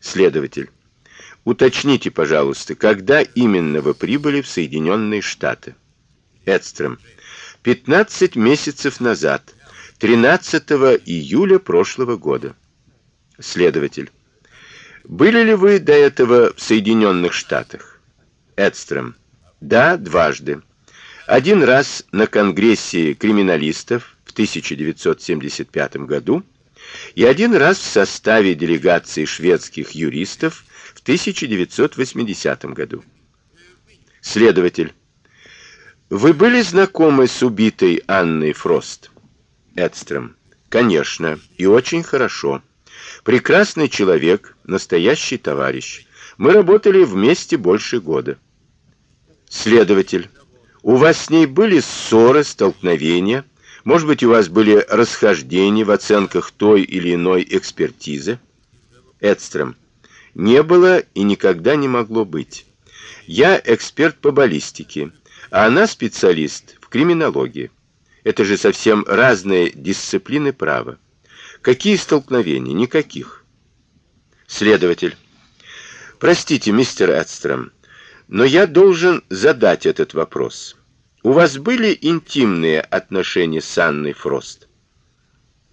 Следователь. Уточните, пожалуйста, когда именно вы прибыли в Соединенные Штаты? Эдстрем. 15 месяцев назад, 13 июля прошлого года. Следователь. Были ли вы до этого в Соединенных Штатах? Эдстрем. Да, дважды. Один раз на конгрессе криминалистов в 1975 году и один раз в составе делегации шведских юристов в 1980 году. Следователь. Вы были знакомы с убитой Анной Фрост? Эдстрем. Конечно, и очень хорошо. Прекрасный человек, настоящий товарищ. Мы работали вместе больше года. Следователь. У вас с ней были ссоры, столкновения? Может быть, у вас были расхождения в оценках той или иной экспертизы? Эдстрем. Не было и никогда не могло быть. Я эксперт по баллистике, а она специалист в криминологии. Это же совсем разные дисциплины права. Какие столкновения? Никаких. Следователь. Простите, мистер Эдстрем, но я должен задать этот вопрос. У вас были интимные отношения с Анной Фрост?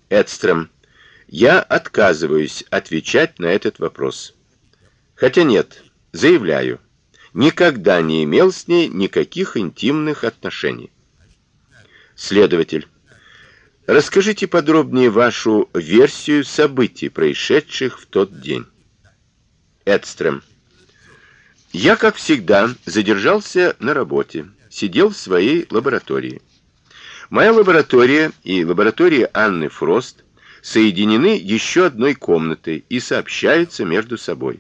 Эдстрем. Я отказываюсь отвечать на этот вопрос. Хотя нет, заявляю, никогда не имел с ней никаких интимных отношений. Следователь. Расскажите подробнее вашу версию событий, происшедших в тот день. Эдстрем. Я, как всегда, задержался на работе, сидел в своей лаборатории. Моя лаборатория и лаборатория Анны Фрост соединены еще одной комнатой и сообщаются между собой.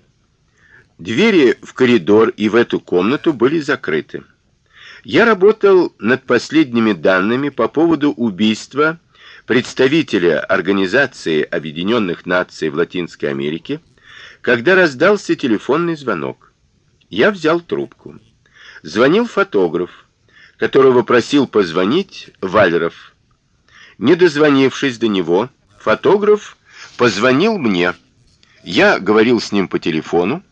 Двери в коридор и в эту комнату были закрыты. Я работал над последними данными по поводу убийства представителя Организации Объединенных Наций в Латинской Америке, когда раздался телефонный звонок. Я взял трубку. Звонил фотограф, которого просил позвонить Вальров. Не дозвонившись до него, фотограф позвонил мне. Я говорил с ним по телефону,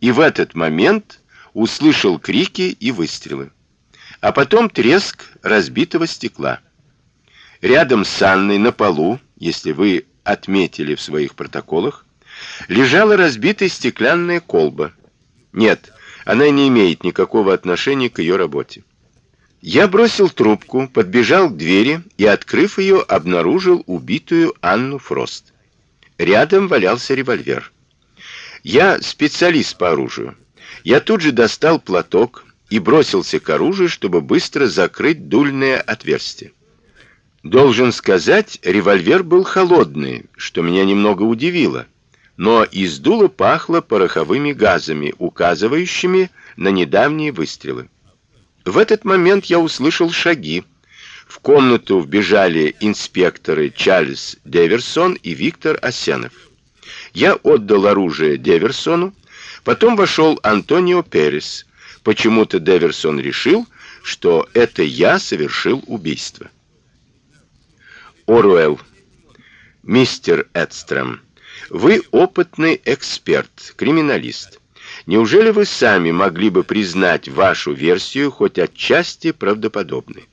и в этот момент услышал крики и выстрелы. А потом треск разбитого стекла. Рядом с Анной на полу, если вы отметили в своих протоколах, лежала разбитая стеклянная колба. Нет, она не имеет никакого отношения к ее работе. Я бросил трубку, подбежал к двери и, открыв ее, обнаружил убитую Анну Фрост. Рядом валялся револьвер. Я специалист по оружию. Я тут же достал платок и бросился к оружию, чтобы быстро закрыть дульное отверстие. Должен сказать, револьвер был холодный, что меня немного удивило, но из дула пахло пороховыми газами, указывающими на недавние выстрелы. В этот момент я услышал шаги. В комнату вбежали инспекторы Чарльз Деверсон и Виктор Осенов. Я отдал оружие Деверсону, потом вошел Антонио Перес. Почему-то Деверсон решил, что это я совершил убийство. Оруэлл. Мистер Эдстрем, вы опытный эксперт, криминалист. Неужели вы сами могли бы признать вашу версию хоть отчасти правдоподобной?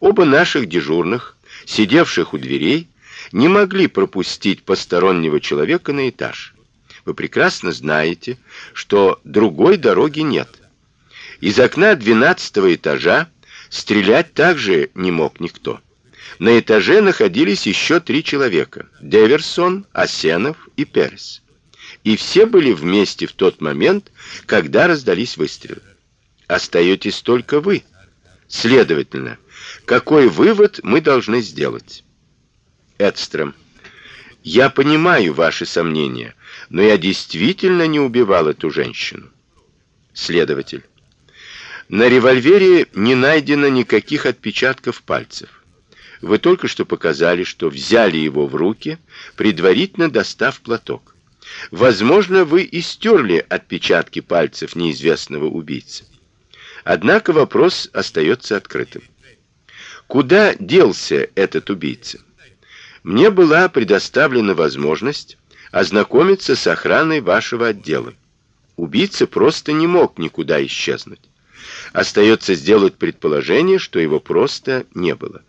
Оба наших дежурных, сидевших у дверей, не могли пропустить постороннего человека на этаж. Вы прекрасно знаете, что другой дороги нет. Из окна двенадцатого этажа стрелять также не мог никто. На этаже находились еще три человека: Деверсон, Асенов и Перес. И все были вместе в тот момент, когда раздались выстрелы. Остаетесь только вы. Следовательно, какой вывод мы должны сделать? Эдстром. Я понимаю ваши сомнения, но я действительно не убивал эту женщину. Следователь. На револьвере не найдено никаких отпечатков пальцев. Вы только что показали, что взяли его в руки, предварительно достав платок. Возможно, вы и стерли отпечатки пальцев неизвестного убийцы. Однако вопрос остается открытым. Куда делся этот убийца? Мне была предоставлена возможность ознакомиться с охраной вашего отдела. Убийца просто не мог никуда исчезнуть. Остается сделать предположение, что его просто не было.